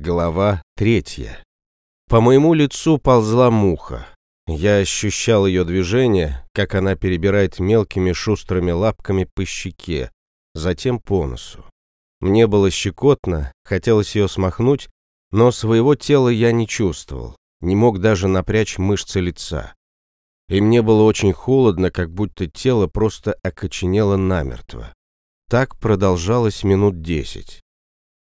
Глава третья. По моему лицу ползла муха. Я ощущал ее движение, как она перебирает мелкими шустрыми лапками по щеке, затем по носу. Мне было щекотно, хотелось ее смахнуть, но своего тела я не чувствовал, не мог даже напрячь мышцы лица. И мне было очень холодно, как будто тело просто окоченело намертво. Так продолжалось минут десять.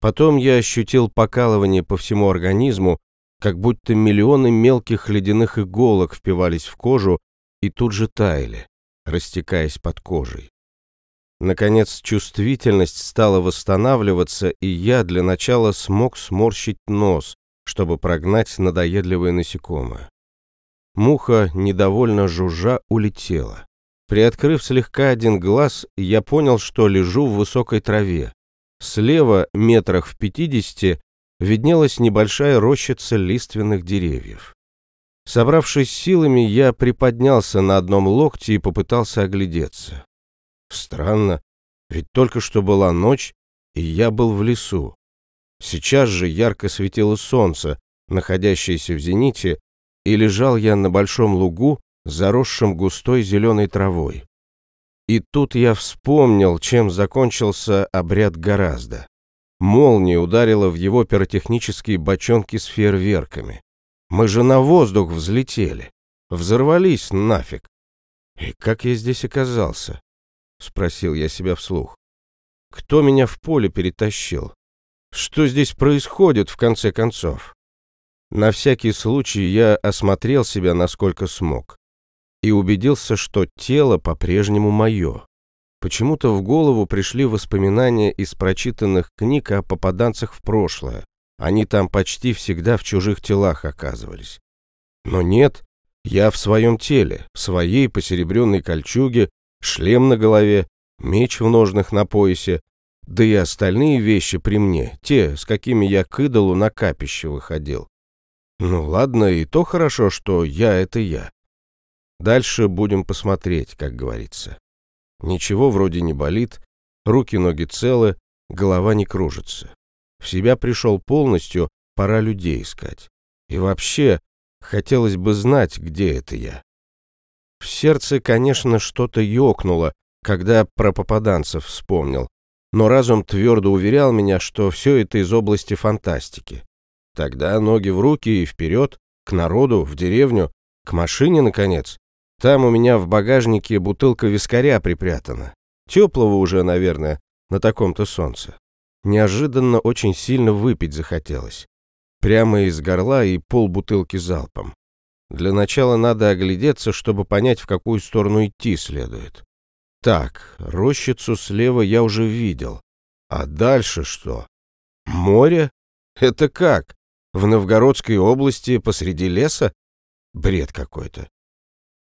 Потом я ощутил покалывание по всему организму, как будто миллионы мелких ледяных иголок впивались в кожу и тут же таяли, растекаясь под кожей. Наконец чувствительность стала восстанавливаться, и я для начала смог сморщить нос, чтобы прогнать надоедливые насекомые. Муха, недовольно жужжа, улетела. Приоткрыв слегка один глаз, я понял, что лежу в высокой траве, Слева, метрах в пятидесяти, виднелась небольшая рощица лиственных деревьев. Собравшись силами, я приподнялся на одном локте и попытался оглядеться. Странно, ведь только что была ночь, и я был в лесу. Сейчас же ярко светило солнце, находящееся в зените, и лежал я на большом лугу, заросшем густой зеленой травой. И тут я вспомнил, чем закончился обряд гораздо. Молния ударила в его пиротехнические бочонки с фейерверками. Мы же на воздух взлетели. Взорвались нафиг. И как я здесь оказался? Спросил я себя вслух. Кто меня в поле перетащил? Что здесь происходит, в конце концов? На всякий случай я осмотрел себя, насколько смог и убедился, что тело по-прежнему мое. Почему-то в голову пришли воспоминания из прочитанных книг о попаданцах в прошлое. Они там почти всегда в чужих телах оказывались. Но нет, я в своем теле, в своей посеребренной кольчуге, шлем на голове, меч в ножнах на поясе, да и остальные вещи при мне, те, с какими я к идолу на капище выходил. Ну ладно, и то хорошо, что я — это я. Дальше будем посмотреть, как говорится. Ничего вроде не болит, руки-ноги целы, голова не кружится. В себя пришел полностью, пора людей искать. И вообще, хотелось бы знать, где это я. В сердце, конечно, что-то ёкнуло, когда про попаданцев вспомнил, но разум твердо уверял меня, что все это из области фантастики. Тогда ноги в руки и вперед, к народу, в деревню, к машине, наконец, там у меня в багажнике бутылка вискаря припрятана. Теплого уже, наверное, на таком-то солнце. Неожиданно очень сильно выпить захотелось. Прямо из горла и пол бутылки залпом. Для начала надо оглядеться, чтобы понять, в какую сторону идти следует. Так, рощицу слева я уже видел. А дальше что? Море? Это как? В Новгородской области посреди леса? Бред какой-то.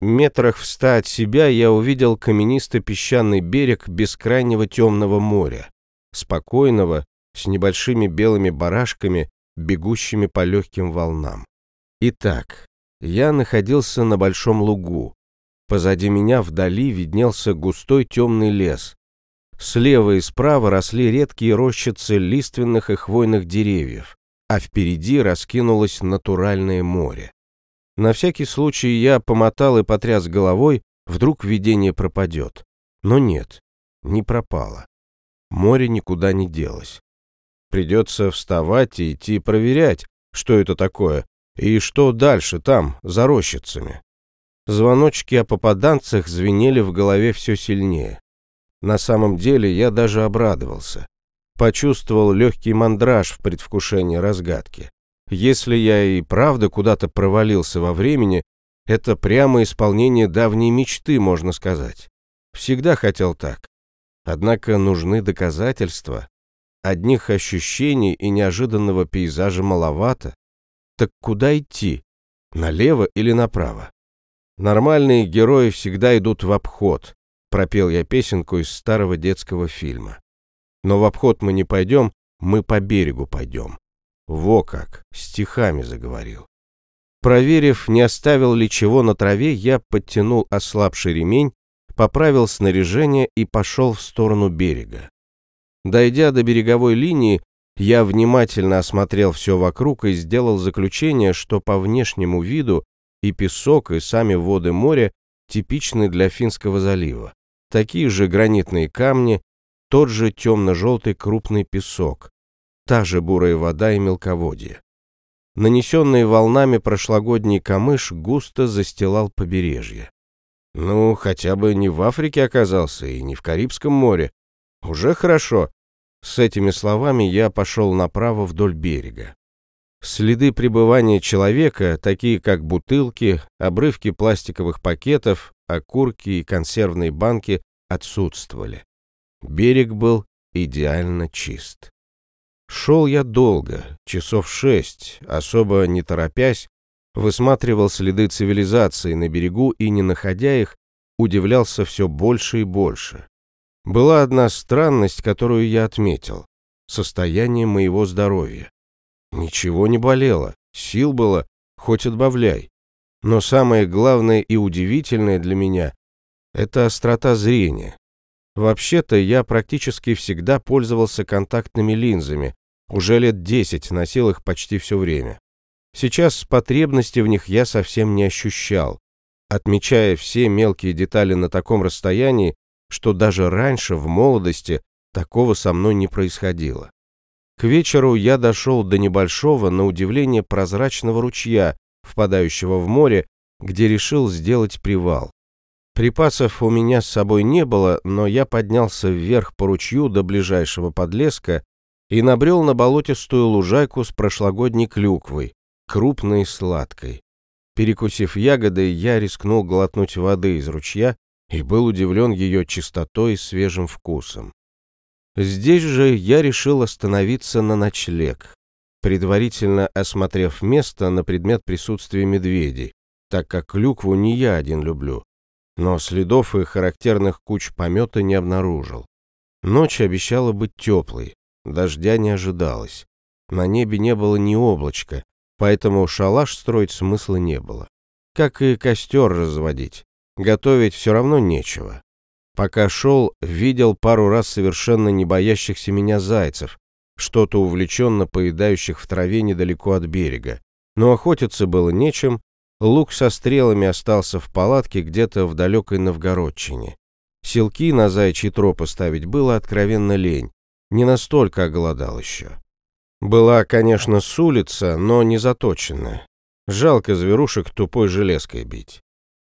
Метрах в ста от себя я увидел каменисто-песчаный берег бескрайнего темного моря, спокойного, с небольшими белыми барашками, бегущими по легким волнам. Итак, я находился на большом лугу. Позади меня вдали виднелся густой темный лес. Слева и справа росли редкие рощицы лиственных и хвойных деревьев, а впереди раскинулось натуральное море. На всякий случай я помотал и потряс головой, вдруг видение пропадет. Но нет, не пропало. Море никуда не делось. Придется вставать и идти проверять, что это такое, и что дальше там, за рощицами. Звоночки о попаданцах звенели в голове все сильнее. На самом деле я даже обрадовался. Почувствовал легкий мандраж в предвкушении разгадки. Если я и правда куда-то провалился во времени, это прямо исполнение давней мечты, можно сказать. Всегда хотел так. Однако нужны доказательства. Одних ощущений и неожиданного пейзажа маловато. Так куда идти? Налево или направо? Нормальные герои всегда идут в обход, пропел я песенку из старого детского фильма. Но в обход мы не пойдем, мы по берегу пойдем. Во как, стихами заговорил. Проверив, не оставил ли чего на траве, я подтянул ослабший ремень, поправил снаряжение и пошел в сторону берега. Дойдя до береговой линии, я внимательно осмотрел все вокруг и сделал заключение, что по внешнему виду и песок, и сами воды моря типичны для Финского залива. Такие же гранитные камни, тот же темно-желтый крупный песок, та же бурая вода и мелководье. Нанесенный волнами прошлогодний камыш густо застилал побережье. Ну, хотя бы не в Африке оказался и не в Карибском море. Уже хорошо. С этими словами я пошел направо вдоль берега. Следы пребывания человека, такие как бутылки, обрывки пластиковых пакетов, окурки и консервные банки, отсутствовали. Берег был идеально чист. Шел я долго, часов шесть, особо не торопясь, высматривал следы цивилизации на берегу и, не находя их, удивлялся все больше и больше. Была одна странность, которую я отметил — состояние моего здоровья. Ничего не болело, сил было, хоть отбавляй. Но самое главное и удивительное для меня — это острота зрения. Вообще-то я практически всегда пользовался контактными линзами, уже лет десять носил их почти все время. Сейчас потребности в них я совсем не ощущал, отмечая все мелкие детали на таком расстоянии, что даже раньше, в молодости, такого со мной не происходило. К вечеру я дошел до небольшого, на удивление, прозрачного ручья, впадающего в море, где решил сделать привал. Припасов у меня с собой не было, но я поднялся вверх по ручью до ближайшего подлеска и набрел на болотистую лужайку с прошлогодней клюквой, крупной и сладкой. Перекусив ягодой, я рискнул глотнуть воды из ручья и был удивлен ее чистотой и свежим вкусом. Здесь же я решил остановиться на ночлег, предварительно осмотрев место на предмет присутствия медведей, так как клюкву не я один люблю, но следов и характерных куч помета не обнаружил. Ночь обещала быть теплой, дождя не ожидалось. На небе не было ни облачка, поэтому шалаш строить смысла не было. Как и костер разводить, готовить все равно нечего. Пока шел, видел пару раз совершенно не боящихся меня зайцев, что-то увлеченно поедающих в траве недалеко от берега. Но охотиться было нечем, лук со стрелами остался в палатке где-то в далекой Новгородчине. Селки на заячий троп поставить было откровенно лень, не настолько оголодал еще. Была, конечно, с улица, но не заточенная. Жалко зверушек тупой железкой бить.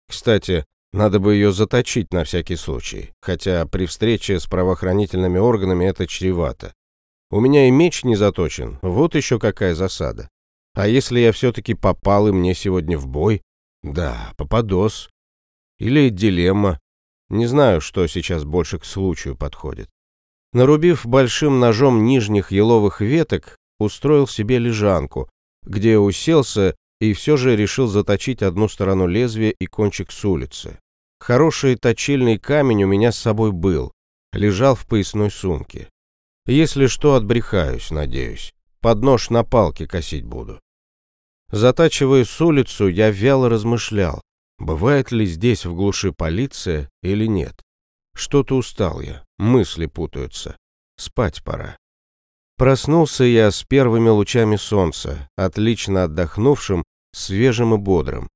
Кстати, надо бы ее заточить на всякий случай, хотя при встрече с правоохранительными органами это чревато. У меня и меч не заточен, вот еще какая засада. А если я все-таки попал и мне сегодня в бой? Да, попадос. Или дилемма. Не знаю, что сейчас больше к случаю подходит. Нарубив большим ножом нижних еловых веток, устроил себе лежанку, где уселся и все же решил заточить одну сторону лезвия и кончик с улицы. Хороший точильный камень у меня с собой был, лежал в поясной сумке. Если что, отбрехаюсь, надеюсь. Под нож на палке косить буду. Затачивая с улицу, я вяло размышлял, бывает ли здесь в глуши полиция или нет. Что-то устал я, мысли путаются. Спать пора. Проснулся я с первыми лучами солнца, отлично отдохнувшим, свежим и бодрым.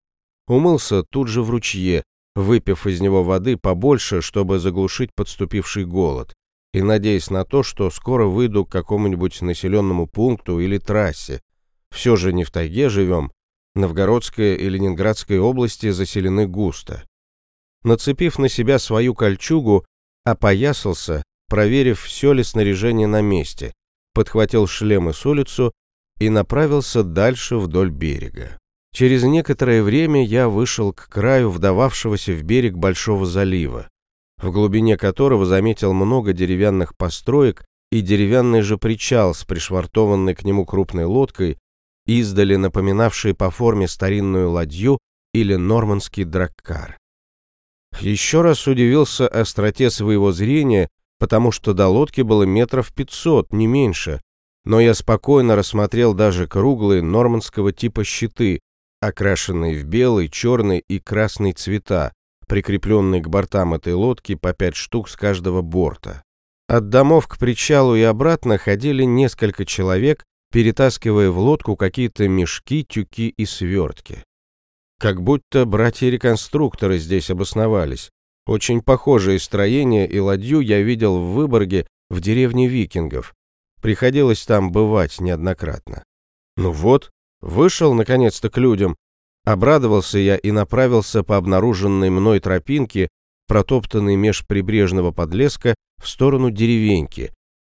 Умылся тут же в ручье, выпив из него воды побольше, чтобы заглушить подступивший голод, и надеясь на то, что скоро выйду к какому-нибудь населенному пункту или трассе. Все же не в тайге живем, Новгородская и Ленинградская области заселены густо. Нацепив на себя свою кольчугу, опоясался, проверив, все ли снаряжение на месте, подхватил шлем и с улицу и направился дальше вдоль берега. Через некоторое время я вышел к краю вдававшегося в берег большого залива, в глубине которого заметил много деревянных построек и деревянный же причал с пришвартованной к нему крупной лодкой, издали напоминавшей по форме старинную ладью или нормандский драккар. Еще раз удивился остроте своего зрения потому что до лодки было метров пятьсот, не меньше, но я спокойно рассмотрел даже круглые нормандского типа щиты, окрашенные в белый, черный и красный цвета, прикрепленные к бортам этой лодки по пять штук с каждого борта. От домов к причалу и обратно ходили несколько человек, перетаскивая в лодку какие-то мешки, тюки и свертки. Как будто братья-реконструкторы здесь обосновались. Очень похожие строения и ладью я видел в Выборге в деревне викингов. Приходилось там бывать неоднократно. Ну вот, вышел наконец-то к людям. Обрадовался я и направился по обнаруженной мной тропинке, протоптанной меж прибрежного подлеска, в сторону деревеньки,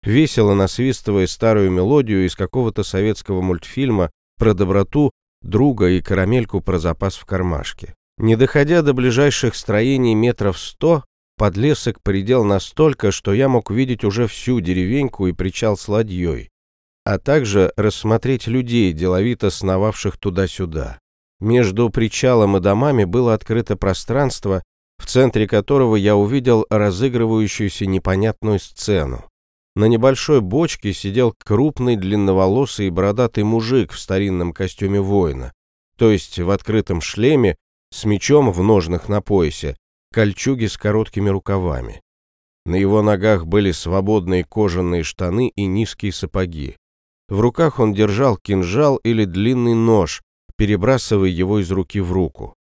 весело насвистывая старую мелодию из какого-то советского мультфильма про доброту друга и карамельку про запас в кармашке. Не доходя до ближайших строений метров сто, подлесок предел настолько, что я мог видеть уже всю деревеньку и причал с ладьей, а также рассмотреть людей, деловито сновавших туда-сюда. Между причалом и домами было открыто пространство, в центре которого я увидел разыгрывающуюся непонятную сцену. На небольшой бочке сидел крупный длинноволосый и бородатый мужик в старинном костюме воина, то есть в открытом шлеме, с мечом в ножнах на поясе, кольчуги с короткими рукавами. На его ногах были свободные кожаные штаны и низкие сапоги. В руках он держал кинжал или длинный нож, перебрасывая его из руки в руку.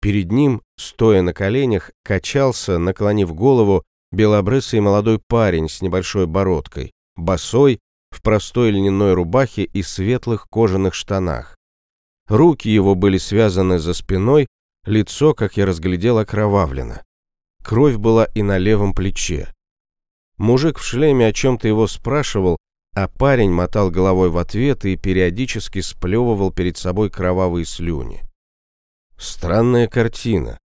Перед ним, стоя на коленях, качался, наклонив голову, белобрысый молодой парень с небольшой бородкой, босой, в простой льняной рубахе и светлых кожаных штанах. Руки его были связаны за спиной, лицо, как я разглядел, окровавлено. Кровь была и на левом плече. Мужик в шлеме о чем-то его спрашивал, а парень мотал головой в ответ и периодически сплевывал перед собой кровавые слюни. Странная картина.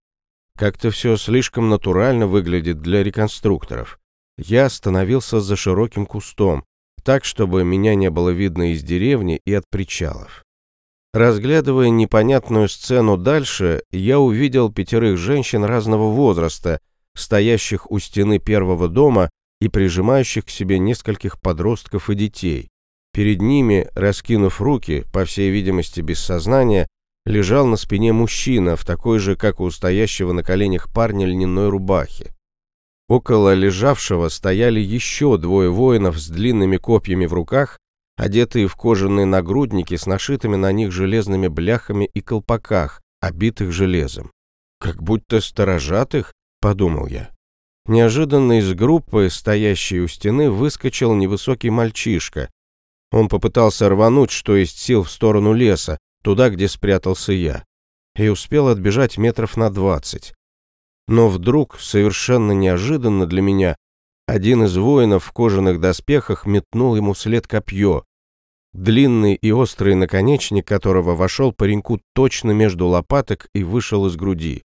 Как-то все слишком натурально выглядит для реконструкторов. Я остановился за широким кустом, так, чтобы меня не было видно из деревни и от причалов. Разглядывая непонятную сцену дальше, я увидел пятерых женщин разного возраста, стоящих у стены первого дома и прижимающих к себе нескольких подростков и детей. Перед ними, раскинув руки, по всей видимости без сознания, лежал на спине мужчина в такой же, как у стоящего на коленях парня льняной рубахе. Около лежавшего стояли еще двое воинов с длинными копьями в руках, одетые в кожаные нагрудники с нашитыми на них железными бляхами и колпаках, обитых железом. «Как будто сторожат их», — подумал я. Неожиданно из группы, стоящей у стены, выскочил невысокий мальчишка. Он попытался рвануть, что есть сил, в сторону леса, туда, где спрятался я, и успел отбежать метров на двадцать. Но вдруг, совершенно неожиданно для меня, один из воинов в кожаных доспехах метнул ему след копье, длинный и острый наконечник которого вошел пареньку точно между лопаток и вышел из груди.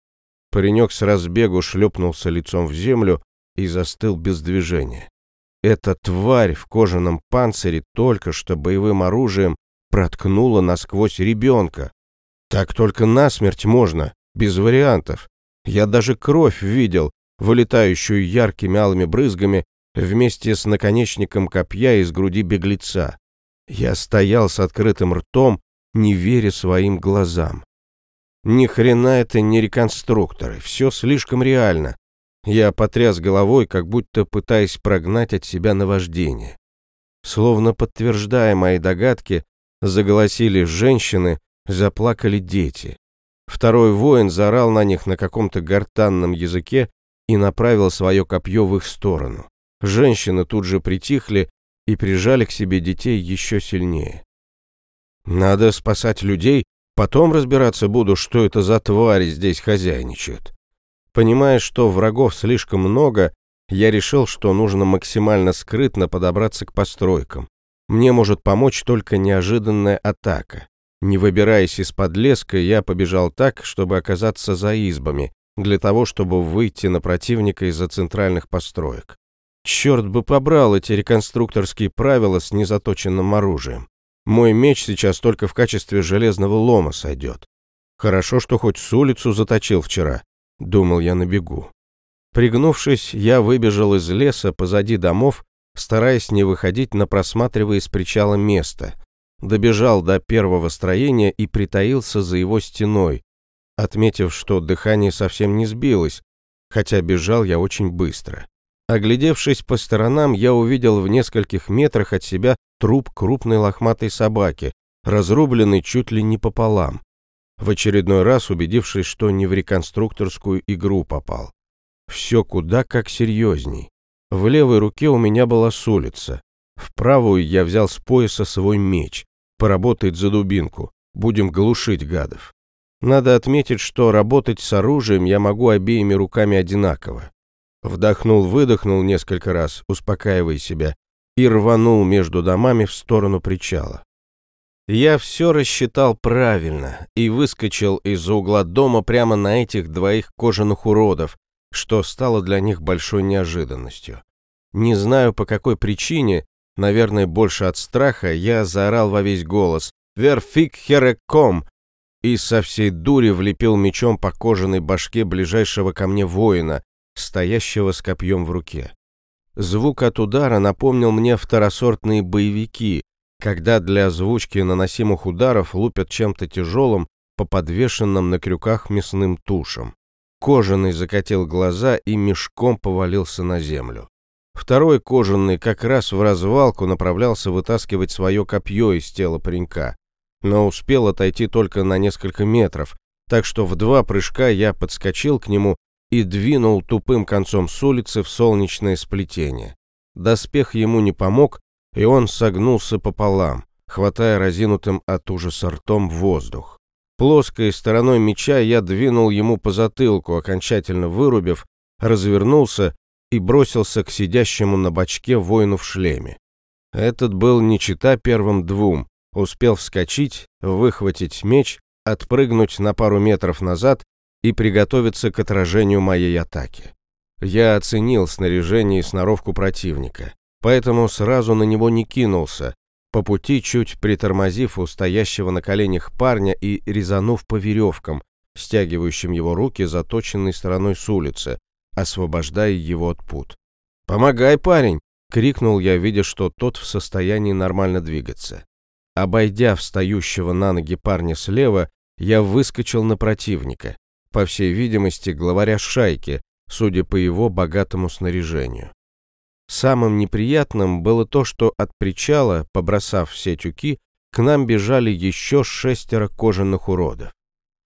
Паренек с разбегу шлепнулся лицом в землю и застыл без движения. Эта тварь в кожаном панцире только что боевым оружием проткнула насквозь ребенка. Так только насмерть можно, без вариантов. Я даже кровь видел, вылетающую яркими алыми брызгами вместе с наконечником копья из груди беглеца. Я стоял с открытым ртом, не веря своим глазам. Ни хрена это не реконструкторы, все слишком реально. Я потряс головой, как будто пытаясь прогнать от себя наваждение. Словно подтверждая мои догадки, Заголосили женщины, заплакали дети. Второй воин заорал на них на каком-то гортанном языке и направил свое копье в их сторону. Женщины тут же притихли и прижали к себе детей еще сильнее. «Надо спасать людей, потом разбираться буду, что это за твари здесь хозяйничают». Понимая, что врагов слишком много, я решил, что нужно максимально скрытно подобраться к постройкам. Мне может помочь только неожиданная атака. Не выбираясь из-под леска, я побежал так, чтобы оказаться за избами, для того, чтобы выйти на противника из-за центральных построек. Черт бы побрал эти реконструкторские правила с незаточенным оружием. Мой меч сейчас только в качестве железного лома сойдет. Хорошо, что хоть с улицу заточил вчера, думал я на бегу. Пригнувшись, я выбежал из леса позади домов стараясь не выходить на просматривая с причала место. Добежал до первого строения и притаился за его стеной, отметив, что дыхание совсем не сбилось, хотя бежал я очень быстро. Оглядевшись по сторонам, я увидел в нескольких метрах от себя труп крупной лохматой собаки, разрубленный чуть ли не пополам. В очередной раз убедившись, что не в реконструкторскую игру попал. Все куда как серьезней. В левой руке у меня была сулица. В правую я взял с пояса свой меч. Поработает за дубинку. Будем глушить гадов. Надо отметить, что работать с оружием я могу обеими руками одинаково. Вдохнул-выдохнул несколько раз, успокаивая себя, и рванул между домами в сторону причала. Я все рассчитал правильно и выскочил из-за угла дома прямо на этих двоих кожаных уродов, что стало для них большой неожиданностью. Не знаю по какой причине, наверное, больше от страха, я заорал во весь голос «Верфик хереком!» и со всей дури влепил мечом по кожаной башке ближайшего ко мне воина, стоящего с копьем в руке. Звук от удара напомнил мне второсортные боевики, когда для озвучки наносимых ударов лупят чем-то тяжелым по подвешенным на крюках мясным тушам. Кожаный закатил глаза и мешком повалился на землю. Второй кожаный как раз в развалку направлялся вытаскивать свое копье из тела паренька, но успел отойти только на несколько метров, так что в два прыжка я подскочил к нему и двинул тупым концом с улицы в солнечное сплетение. Доспех ему не помог, и он согнулся пополам, хватая разинутым от ужаса ртом воздух. Плоской стороной меча я двинул ему по затылку, окончательно вырубив, развернулся и бросился к сидящему на бочке воину в шлеме. Этот был не чита первым двум, успел вскочить, выхватить меч, отпрыгнуть на пару метров назад и приготовиться к отражению моей атаки. Я оценил снаряжение и сноровку противника, поэтому сразу на него не кинулся, по пути чуть притормозив у стоящего на коленях парня и резанув по веревкам, стягивающим его руки заточенной стороной с улицы, освобождая его от пут. «Помогай, парень!» — крикнул я, видя, что тот в состоянии нормально двигаться. Обойдя встающего на ноги парня слева, я выскочил на противника, по всей видимости, главаря шайки, судя по его богатому снаряжению. Самым неприятным было то, что от причала, побросав все тюки, к нам бежали еще шестеро кожаных уродов.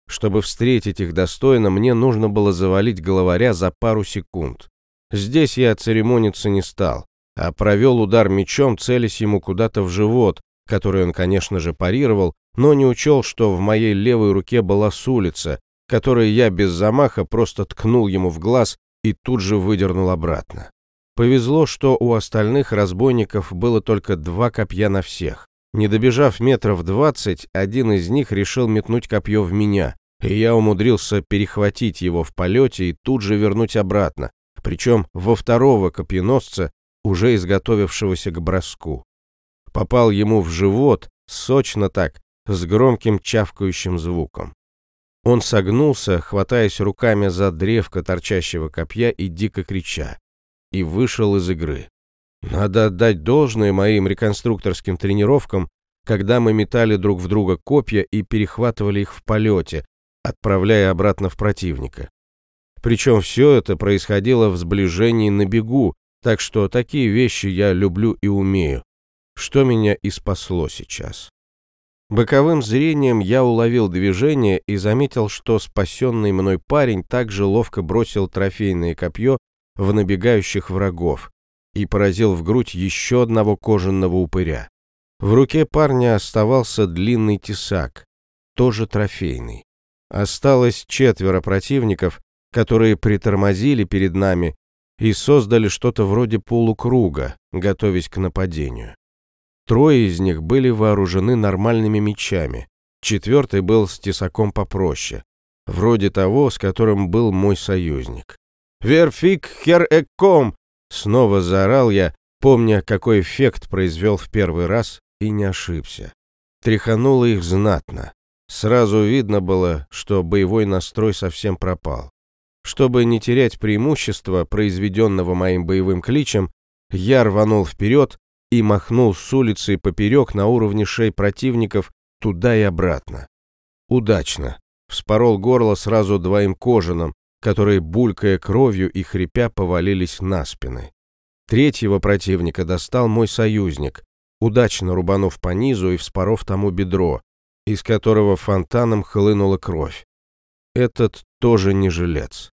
Чтобы встретить их достойно, мне нужно было завалить головаря за пару секунд. Здесь я церемониться не стал, а провел удар мечом, целясь ему куда-то в живот, который он, конечно же, парировал, но не учел, что в моей левой руке была с улица, которую я без замаха просто ткнул ему в глаз и тут же выдернул обратно. Повезло, что у остальных разбойников было только два копья на всех. Не добежав метров двадцать, один из них решил метнуть копье в меня, и я умудрился перехватить его в полете и тут же вернуть обратно, причем во второго копьеносца, уже изготовившегося к броску. Попал ему в живот, сочно так, с громким чавкающим звуком. Он согнулся, хватаясь руками за древко торчащего копья и дико крича и вышел из игры. Надо отдать должное моим реконструкторским тренировкам, когда мы метали друг в друга копья и перехватывали их в полете, отправляя обратно в противника. Причем все это происходило в сближении на бегу, так что такие вещи я люблю и умею, что меня и спасло сейчас. Боковым зрением я уловил движение и заметил, что спасенный мной парень также ловко бросил трофейное копье в набегающих врагов и поразил в грудь еще одного кожаного упыря. В руке парня оставался длинный тесак, тоже трофейный. Осталось четверо противников, которые притормозили перед нами и создали что-то вроде полукруга, готовясь к нападению. Трое из них были вооружены нормальными мечами, четвертый был с тесаком попроще, вроде того, с которым был мой союзник. Верфик хер экком!» Снова заорал я, помня, какой эффект произвел в первый раз, и не ошибся. Тряхануло их знатно. Сразу видно было, что боевой настрой совсем пропал. Чтобы не терять преимущество, произведенного моим боевым кличем, я рванул вперед и махнул с улицы поперек на уровне шеи противников туда и обратно. Удачно. Вспорол горло сразу двоим кожаным, которые, булькая кровью и хрипя, повалились на спины. Третьего противника достал мой союзник, удачно рубанув по низу и вспоров тому бедро, из которого фонтаном хлынула кровь. Этот тоже не жилец.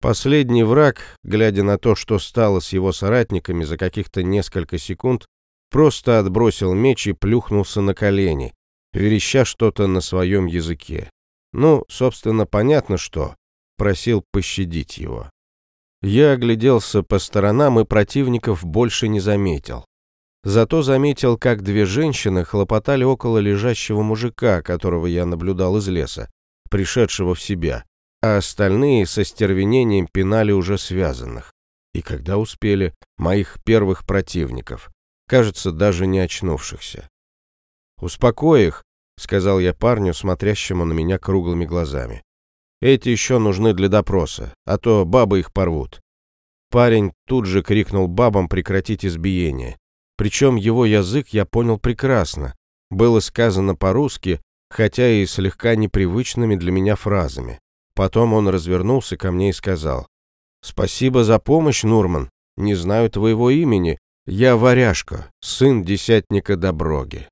Последний враг, глядя на то, что стало с его соратниками за каких-то несколько секунд, просто отбросил меч и плюхнулся на колени, вереща что-то на своем языке. Ну, собственно, понятно что. Просил пощадить его. Я огляделся по сторонам и противников больше не заметил. Зато заметил, как две женщины хлопотали около лежащего мужика, которого я наблюдал из леса, пришедшего в себя, а остальные со стервенением пинали уже связанных. И когда успели, моих первых противников, кажется, даже не очнувшихся. «Успокой их», — сказал я парню, смотрящему на меня круглыми глазами. «Эти еще нужны для допроса, а то бабы их порвут». Парень тут же крикнул бабам прекратить избиение. Причем его язык я понял прекрасно. Было сказано по-русски, хотя и слегка непривычными для меня фразами. Потом он развернулся ко мне и сказал, «Спасибо за помощь, Нурман. Не знаю твоего имени. Я Варяшка, сын десятника Доброги».